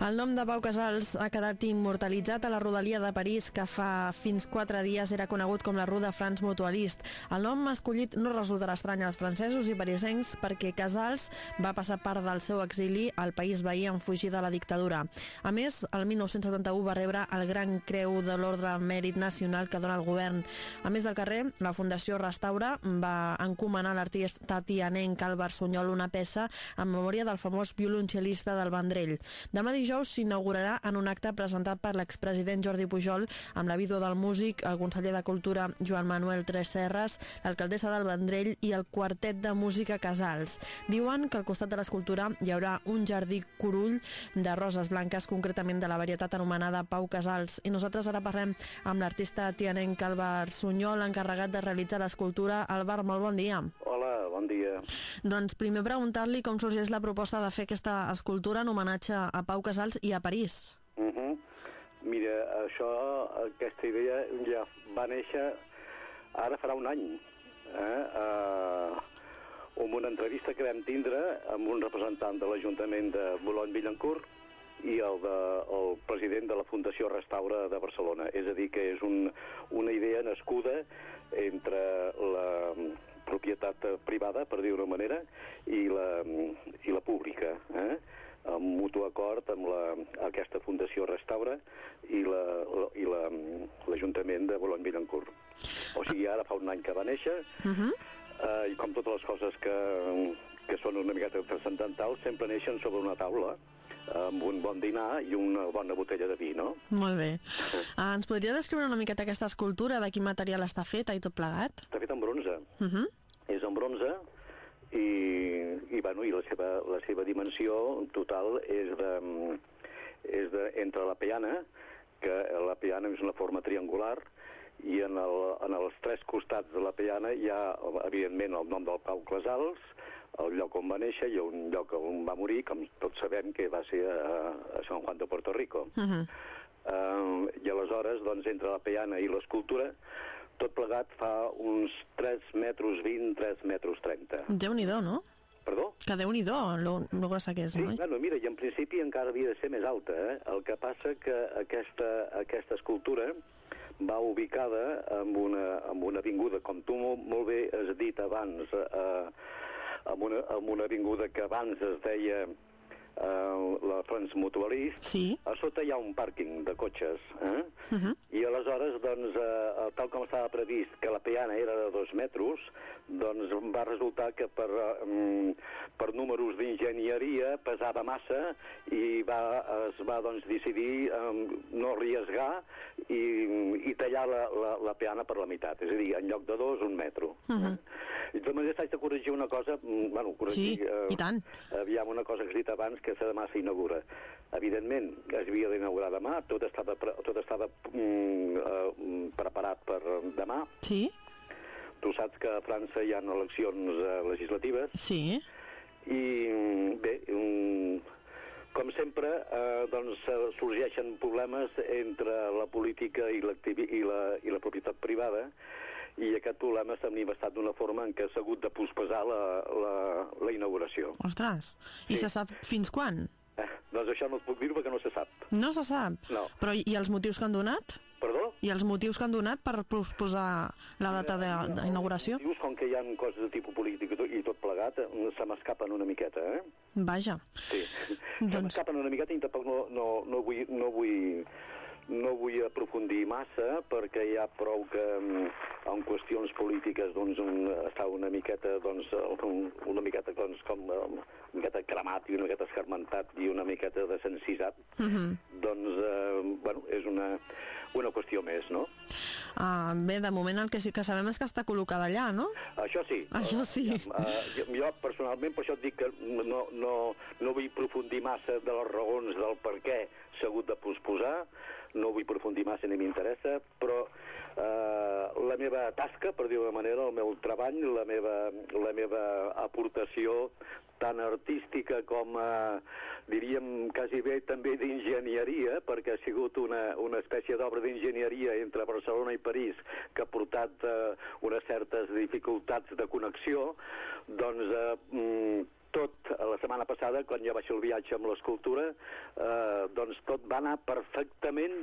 El nom de Pau Casals ha quedat immortalitzat a la rodalia de París, que fa fins quatre dies era conegut com la Rue de France Mutualist. El nom escollit no resultarà estrany als francesos i parisencs perquè Casals va passar part del seu exili al país veí en fugir de la dictadura. A més, el 1971 va rebre el Gran Creu de l'Ordre Mèrit Nacional que dona el govern. A més del carrer, la Fundació Restaura va encomanar a l'artista tianenc Albert Sunyol una peça en memòria del famós violoncel·lista del Vendrell. Demà dijous s'inaugurarà en un acte presentat per l'expresident Jordi Pujol amb la vídua del músic, el conseller de Cultura Joan Manuel Tres Serres, l'alcaldessa del Vendrell i el quartet de música Casals. Diuen que al costat de l'escultura hi haurà un jardí curull de roses blanques, concretament de la varietat anomenada Pau Casals. I nosaltres ara parlem amb l'artista tianenc Albert Sunyol, encarregat de realitzar l'escultura. Albert, molt bon dia. Hola, bon dia. Doncs primer preguntar-li com sorgeix la proposta de fer aquesta escultura en homenatge a Pau Casals i a París. Uh -huh. Mira, això, aquesta idea ja va néixer ara farà un any, eh? Uh, amb una entrevista que vam tindre amb un representant de l'Ajuntament de Boulogne-Billancourt i el, de, el president de la Fundació Restaura de Barcelona. És a dir, que és un, una idea nascuda entre la propietat privada, per dir-ho manera, i la, i la pública, eh? Amb mutu acord amb la, aquesta Fundació Restaura i l'Ajuntament la, la, de Boulogne-Billancourt. O sigui, ara fa un any que va néixer, uh -huh. eh, i com totes les coses que, que són una miqueta transcendentals, sempre neixen sobre una taula, amb un bon dinar i una bona botella de vi, no? Molt bé. Uh, ens podria descriure una miqueta aquesta escultura, de quin material està feta i tot plegat? Està feta en bronze. Uh -huh. És en bronze i, i, bueno, i la, seva, la seva dimensió total és de, és de, entre la peana, que la peana és una forma triangular, i en, el, en els tres costats de la peana hi ha, evidentment, el nom del Pau Casals, el lloc on va néixer i un lloc on va morir, com tots sabem que va ser a, a San Juan de Puerto Rico. Uh -huh. uh, I aleshores, doncs, entre la peana i l'escultura, tot plegat fa uns 3 metres 20, 3 metres 30. Déu-n'hi-do, no? Perdó? Que déu-n'hi-do, lo, lo grossa que és, sí, no? bueno, mira, i en principi encara havia de ser més alta, eh? El que passa que aquesta, aquesta escultura va ubicada en una, en una avinguda, com tu molt, molt bé has dit abans, eh, en, una, en una avinguda que abans es deia eh, la France Mutualist, Sí. a sota hi ha un pàrquing de cotxes, eh? Uh -huh. I aleshores, doncs, eh, tal com estava previst que la peana era de dos metres, doncs va resultar que per, eh, per números d'enginyeria pesava massa i va, es va doncs, decidir eh, no arriesgar i, i tallar la, la, la peana per la meitat, és a dir, en lloc de dos, un metro. Uh -huh. I de manera s'haig de corregir una cosa, mm, bueno, corregir... Sí, i tant. Aviam, una cosa que has dit abans, que demà s'inaugura. Evidentment, es havia d'inaugurar demà, tot estava, pre tot estava mm, uh, preparat per demà. Sí? Tu saps que a França hi ha eleccions uh, legislatives Sí. i, mm, bé, um, com sempre, eh, doncs eh, sorgeixen problemes entre la política i, i, la, i la propietat privada i aquest problema s'ha manifestat d'una forma en què s'ha hagut de posposar la, la, la inauguració. Ostres. I Sí. se sap fins quan? Eh, doncs això no et puc dir perquè no se sap. No se sap. No. Però i els motius que han donat? Perdó? I els motius que han donat per posar la data de- d'inauguració? Dius, com que hi ha coses de tipus polític i tot, i tot plegat, eh, se m'escapen una miqueta, eh? Vaja. Sí. Doncs- Se m'escapen una miqueta i tampoc no, no, no vull... No vull no vull aprofundir massa perquè hi ha prou que mm, en qüestions polítiques doncs, un, està una miqueta doncs, un, una miqueta doncs, com una miqueta cremat i una miqueta escarmentat i una miqueta desencisat Uh -huh. doncs eh, bueno, és una, una qüestió més, no? uh, bé, de moment el que sí que sabem és que està col·locada allà, no? Això sí. Això sí. Uh, jo, jo, personalment, per això et dic que no, no, no vull aprofundir massa de les raons del per què s'ha hagut de posposar, no vull aprofundir massa ni m'interessa, però uh, la meva tasca, per dir-ho manera, el meu treball, la meva, la meva aportació tant artística com, eh, diríem, quasi bé també d'enginyeria, perquè ha sigut una, una espècie d'obra d'enginyeria entre Barcelona i París que ha portat eh, unes certes dificultats de connexió, doncs eh, mm, tot, la setmana passada, quan jo vaig fer el viatge amb l'escultura, eh, doncs tot va anar perfectament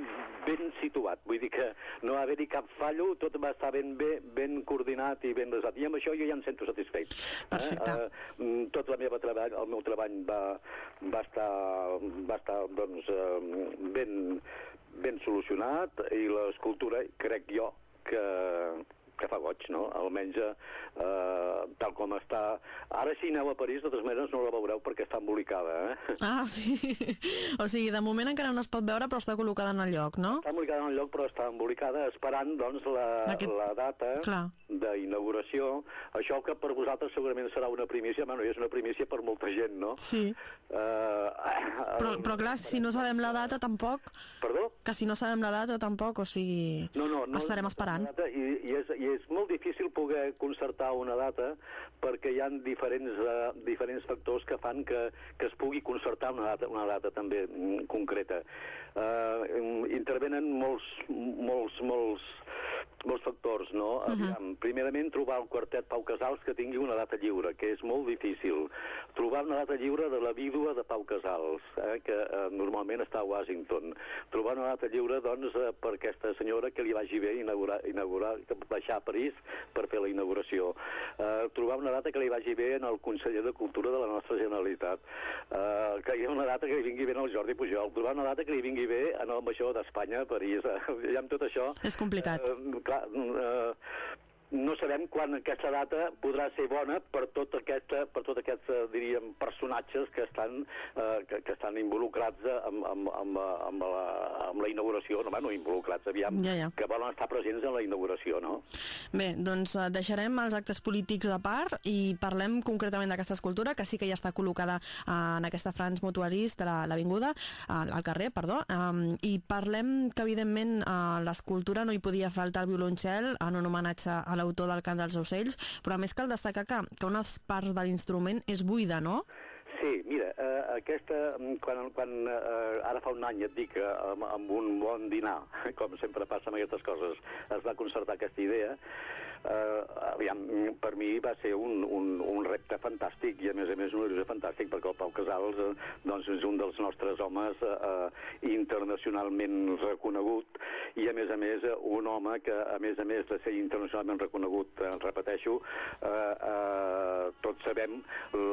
ben situat. Vull dir que no va haver-hi cap fallo, tot va estar ben bé, ben coordinat i ben resat. I amb això jo ja em sento satisfet. Perfecte. Eh? Eh, tot la meva treball, el meu treball va, va estar, va estar doncs, eh, ben, ben solucionat i l'escultura, crec jo, que, que fa goig, no? Almenys eh, tal com està... Ara si aneu a París, de totes maneres no la veureu perquè està embolicada, eh? Ah, sí. o sigui, de moment encara no es pot veure, però està col·locada en el lloc, no? Està embolicada en el lloc, però està embolicada esperant, doncs, la, Aquest- la data Clar. d'inauguració. Això que per vosaltres segurament serà una primícia, bueno, és una primícia per molta gent, no? Sí. Eh, Però, però clar, si no sabem la data tampoc, Perdó? que si no sabem la data tampoc, o sigui, No, no, no, estarem esperant. i, i, és, I és molt difícil poder concertar una data perquè hi ha diferents, uh, diferents factors que fan que, que es pugui concertar una data, una data també mm, concreta. Uh, intervenen molts, molts, molts, molts factors, no? Uh -huh. Aviam, primerament, trobar el quartet Pau Casals que tingui una data lliure, que és molt difícil. Trobar una data lliure de la vídua de Pau Casals, eh, que eh, normalment està a Washington. Trobar una data lliure, doncs, eh, per aquesta senyora que li vagi bé inaugurar, inaugurar baixar a París per fer la inauguració. Eh, trobar una data que li vagi bé en el conseller de Cultura de la nostra Generalitat. Eh, que hi ha una data que li vingui bé al Jordi Pujol. Trobar una data que li vingui bé en el major d'Espanya a París. Eh, ja amb tot això... És complicat. Eh, clar, eh, no sabem quan aquesta data podrà ser bona per tot aquesta, per tots aquests, eh, diríem, personatges que estan, eh, que, que estan involucrats eh, amb, amb, amb, amb, la, amb la inauguració, no, bueno, involucrats, aviam, Ja, ja. que volen estar presents en la inauguració, no? Bé, doncs eh, deixarem els actes polítics a part i parlem concretament d'aquesta escultura, que sí que ja està col·locada eh, en aquesta Frans Mutualist de la- l'Avinguda, eh, al carrer, perdó, eh, i parlem que, evidentment, a l'escultura no hi podia faltar el violoncel en un homenatge a l'autor del Cant dels Ocells, però a més cal destacar que, que unes parts de l'instrument és buida, no? Sí, mira, eh, aquesta, mm, quan, quan eh, ara fa un any et dic que amb, amb un bon dinar, com sempre passa amb aquestes coses, es va concertar aquesta idea, eh, aviam, per mi va ser un, un, un repte fantàstic i a més a més una il·lusió fantàstic perquè el Pau Casals eh, doncs és un dels nostres homes eh, eh, internacionalment reconegut i a més a més eh, un home que a més a més de ser internacionalment reconegut, eh, repeteixo, eh, eh, tots sabem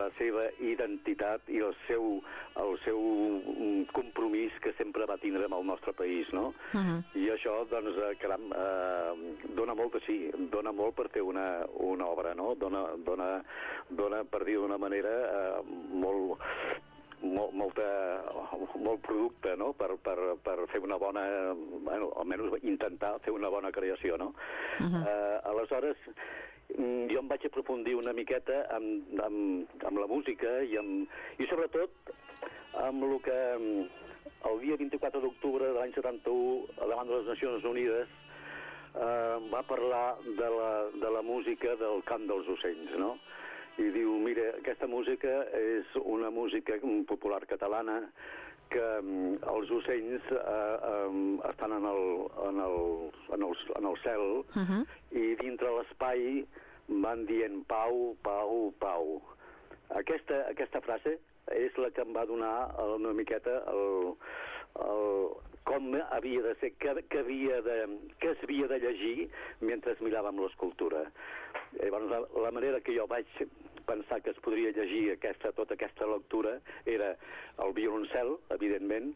la seva identitat i el seu, el seu mm, compromís que sempre va tindre amb el nostre país, no? Uh -huh. I això, doncs, eh, caram, eh, dona molt de sí, dona molt per fer una, una obra, no? Dona, dona, dona per dir d'una manera, eh, molt, molt, molta, molt producte, no?, per, per, per fer una bona, bueno, almenys intentar fer una bona creació, no? Uh -huh. eh, aleshores, jo em vaig aprofundir una miqueta amb, amb, amb la música i, amb, i sobretot amb el que mm, el dia 24 d'octubre de l'any 71, davant de les Nacions Unides, eh, va parlar de la, de la música del cant dels ocells, no? I diu, mira, aquesta música és una música mm, popular catalana que mm, els ocells eh, eh, estan en el, en, el, en, el, en el cel Uh -huh. i dintre l'espai van dient pau, pau, pau. Aquesta, aquesta frase és la que em va donar una miqueta el, el, com havia de ser, què, què, havia de, què es havia de llegir mentre miràvem l'escultura. Llavors, la, la manera que jo vaig pensar que es podria llegir aquesta, tota aquesta lectura era el violoncel, evidentment,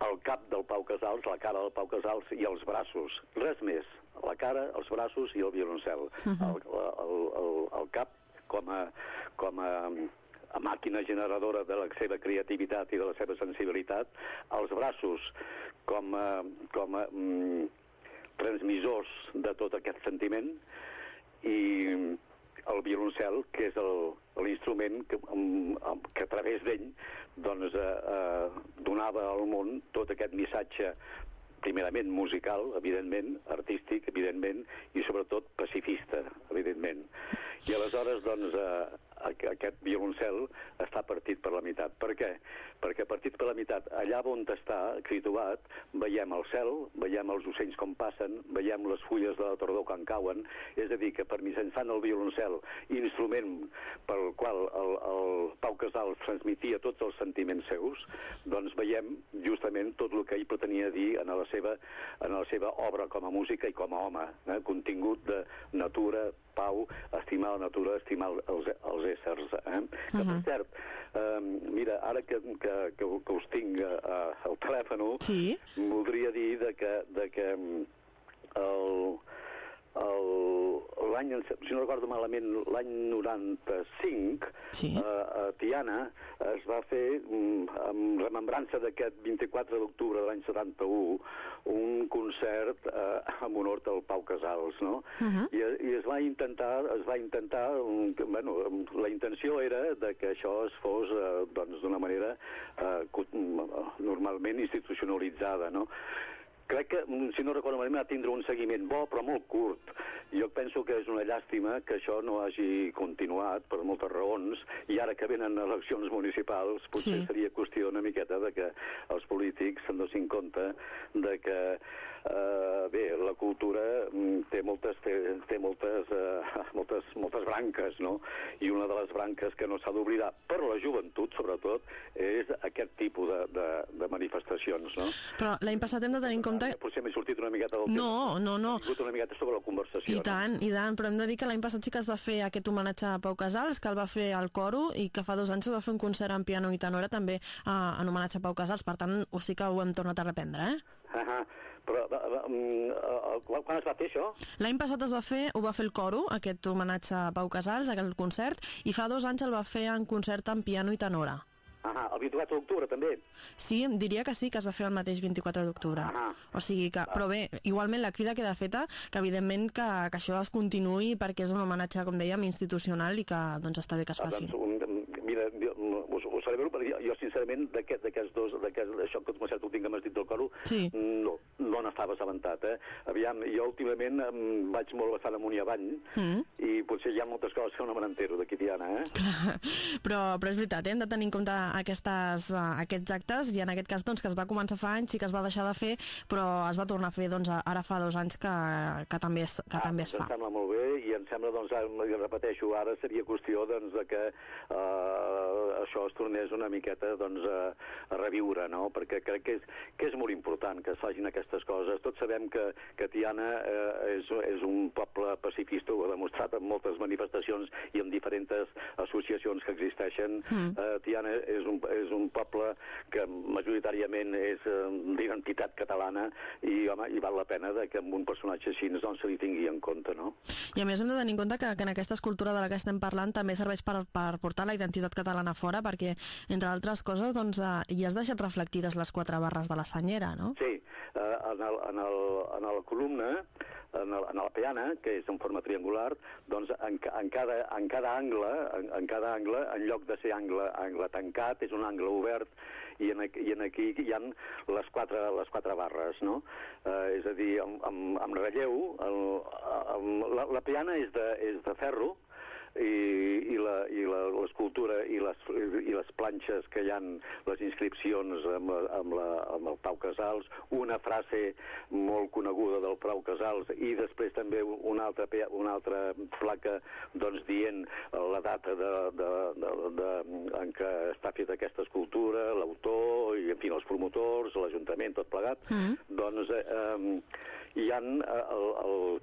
el cap del Pau Casals, la cara del Pau Casals i els braços. Res més. La cara, els braços i el violoncel. Uh -huh. el, el, el, el cap com a, com a, a màquina generadora de la seva creativitat i de la seva sensibilitat, els braços com a, com a mm, transmissors de tot aquest sentiment i el violoncel, que és l'instrument que, que a través d'ell doncs, eh, eh, donava al món tot aquest missatge primerament musical, evidentment, artístic, evidentment, i sobretot pacifista, evidentment. I aleshores, doncs, eh, aquest violoncel està partit per la meitat. Per què? Perquè partit per la meitat, allà on està situat, veiem el cel, veiem els ocells com passen, veiem les fulles de la tardor quan cauen, és a dir, que per mitjançant el violoncel, instrument pel qual el, el Pau Casals transmitia tots els sentiments seus, doncs veiem justament tot el que ell pretenia dir en la seva, en la seva obra com a música i com a home, eh? contingut de natura, pau, estimar la natura, estimar els, els éssers. Eh? Que, uh -huh. per cert, eh, mira, ara que, que, que, que us tinc eh, al telèfon, sí. voldria dir de que, de que mm, el, l'any, si no recordo malament, l'any 95, sí. eh, a Tiana es va fer, mm, amb remembrança d'aquest 24 d'octubre de l'any 71, un concert eh, en honor del Pau Casals, no? Uh -huh. I, I es va intentar, es va intentar, bueno, la intenció era de que això es fos, eh, doncs, d'una manera eh, normalment institucionalitzada, no? Crec que, mm, si no recordo malament, va tindre un seguiment bo, però molt curt. Jo penso que és una llàstima que això no hagi continuat per moltes raons, i ara que venen eleccions municipals, potser sí. seria qüestió una miqueta de que els polítics se'n dosin compte de que eh, bé, la cultura mm, té moltes, té, té moltes, eh, moltes, moltes branques, no? I una de les branques que no s'ha d'oblidar per la joventut, sobretot, és aquest tipus de, de, de manifestacions, no? Però l'any passat hem de tenir en compte... Potser m'he sortit una miqueta del No, no, no. He una miqueta sobre la conversació. I tant, no? i tant, però hem de dir que l'any passat sí que es va fer aquest homenatge a Pau Casals, que el va fer al coro, i que fa dos anys es va fer un concert en piano i tenora també eh, en homenatge a Pau Casals, per tant, ho sí que ho hem tornat a reprendre, eh? Uh -huh. Però um, uh, quan es va fer això? L'any passat es va fer, ho va fer el coro, aquest homenatge a Pau Casals, aquell concert, i fa dos anys el va fer en concert en piano i tenora. Ah, el 24 d'octubre també? Sí, diria que sí, que es va fer el mateix 24 d'octubre. O sigui que, però bé, igualment la crida queda feta, que evidentment que, que això es continuï perquè és un homenatge, com dèiem, institucional i que doncs està bé que es faci. Ah, doncs, un, mira, ho, ho celebro perquè jo, jo sincerament, d'aquests dos, això que tu m'has dit que m'has dit del coro, sí. no, no n'estava assabentat, eh? Aviam, jo últimament em vaig molt bastant amunt i avall, mm. i potser hi ha moltes coses que no me n'entero d'aquí Tiana, eh? però, però és veritat, eh? hem de tenir en compte aquestes, uh, aquests actes, i en aquest cas doncs, que es va començar fa anys, sí que es va deixar de fer, però es va tornar a fer doncs, ara fa dos anys que, que també es, que ah, també es doncs fa. Em sembla molt bé, i em sembla, doncs, repeteixo, ara seria qüestió doncs, de que uh, això es tornés una miqueta doncs, a, a reviure, no? perquè crec que és, que és molt important que es facin aquestes coses. Tots sabem que, que Tiana eh, és, és un poble pacifista, ho ha demostrat en moltes manifestacions i en diferents associacions que existeixen. Mm. Eh, Tiana és un, és un poble que majoritàriament és eh, d'identitat catalana i, home, i val la pena de que amb un personatge així doncs, se li tingui en compte, no? I a més hem de tenir en compte que, que en aquesta escultura de la que estem parlant també serveix per, per portar la identitat catalana fora, perquè, entre altres coses, doncs, eh, hi has deixat reflectides les quatre barres de la senyera, no? Sí, eh, en, el, en, el, en la columna en, el, en la peana, que és en forma triangular, doncs en, en, cada, en cada angle, en, en cada angle, en lloc de ser angle, angle tancat, és un angle obert, i en, i en aquí hi han les quatre, les quatre barres, no? Eh, és a dir, amb, amb, amb relleu, el, el, la, la peana és de, és de ferro, i, i l'escultura i, les, i les planxes que hi han, les inscripcions amb, amb, la, amb el Pau Casals, una frase molt coneguda del Pau Casals i després també una altra, una altra placa doncs, dient la data de, de, de, de, en què està feta aquesta escultura, l'autor i, en fi, els promotors, l'Ajuntament, tot plegat, mm -hmm. doncs eh, eh, hi ha eh, el, el,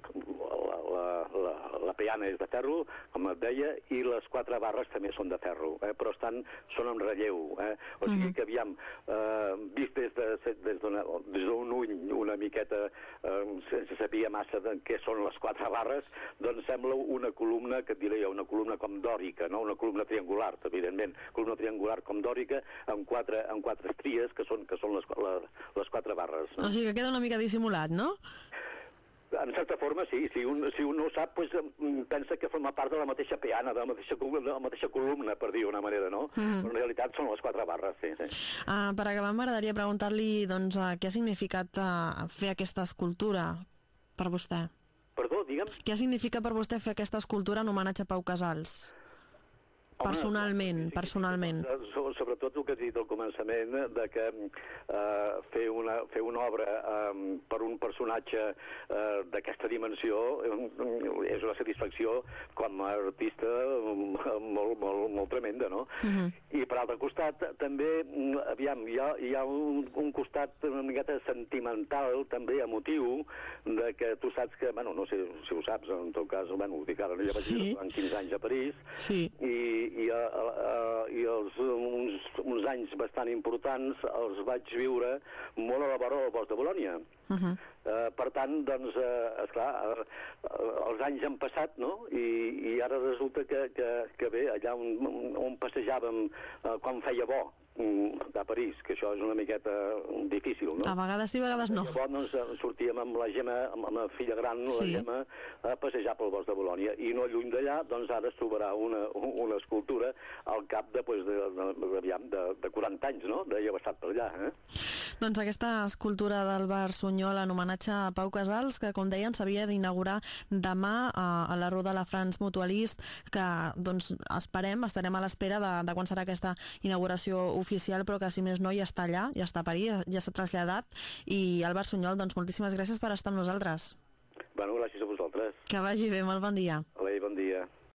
la, la, la, la peana és de ferro, com et deia, i les quatre barres també són de ferro, eh? però estan, són en relleu. Eh? O sigui mhm. que, aviam, eh, vist des d'un de, ull una miqueta, eh, sense saber massa de què són les quatre barres, doncs sembla una columna, que et diré jo, una columna com dòrica, no? una columna triangular, evidentment, columna triangular com dòrica, amb quatre, amb quatre estries, que són, que són les, la, les quatre barres. No? O sigui que queda una mica dissimulat, no? En certa forma, sí. Si un, si un no ho sap, pues, pensa que forma part de la mateixa peana, de la mateixa, de la mateixa columna, per dir una manera, no? Mm -hmm. Però en realitat són les quatre barres, sí. sí. Uh, per acabar, m'agradaria preguntar-li doncs, uh, què ha significat uh, fer aquesta escultura per vostè? Perdó, digue'm? Què significa per vostè fer aquesta escultura en homenatge a Pau Casals? Personalment, personalment. Sobretot el que has dit al començament, de que eh, fer, una, fer una obra eh, per un personatge eh, d'aquesta dimensió eh, és una satisfacció com a artista molt, molt, molt tremenda, no? Uh -huh. I per altre costat, també, aviam, hi ha, hi ha un, un costat una miqueta sentimental, també emotiu, de que tu saps que, bueno, no sé si ho saps, en tot cas, bueno, ho dic ara, no ja vaig sí. en 15 anys a París, sí. i i, a, a, i els, uns, uns anys bastant importants els vaig viure molt a la vora del bosc de Bolònia. Uh -huh. uh, per tant, doncs, uh, esclar, uh, uh, els anys han passat, no?, I, i ara resulta que, que, que bé, allà on, on passejàvem uh, quan feia bo, de París, que això és una miqueta difícil, no? A vegades sí, a vegades no. Llavors doncs, eh, sortíem amb la Gemma, amb la filla gran, sí. la Gemma, a passejar pel bosc de Bolònia, i no lluny d'allà, doncs ara es trobarà una, una escultura al cap de, pues, de, de, de, de, de 40 anys, no?, d'haver estat per allà, eh? Doncs aquesta escultura d'Albert Sunyol en homenatge a Pau Casals, que, com deien, s'havia d'inaugurar demà a, a la Ruda la France Mutualist, que, doncs, esperem, estarem a l'espera de, de quan serà aquesta inauguració oficial oficial, però que si més no ja està allà, ja està a París, ja s'ha traslladat. I Albert Sunyol, doncs moltíssimes gràcies per estar amb nosaltres. Bueno, gràcies a vosaltres. Que vagi bé, molt bon dia.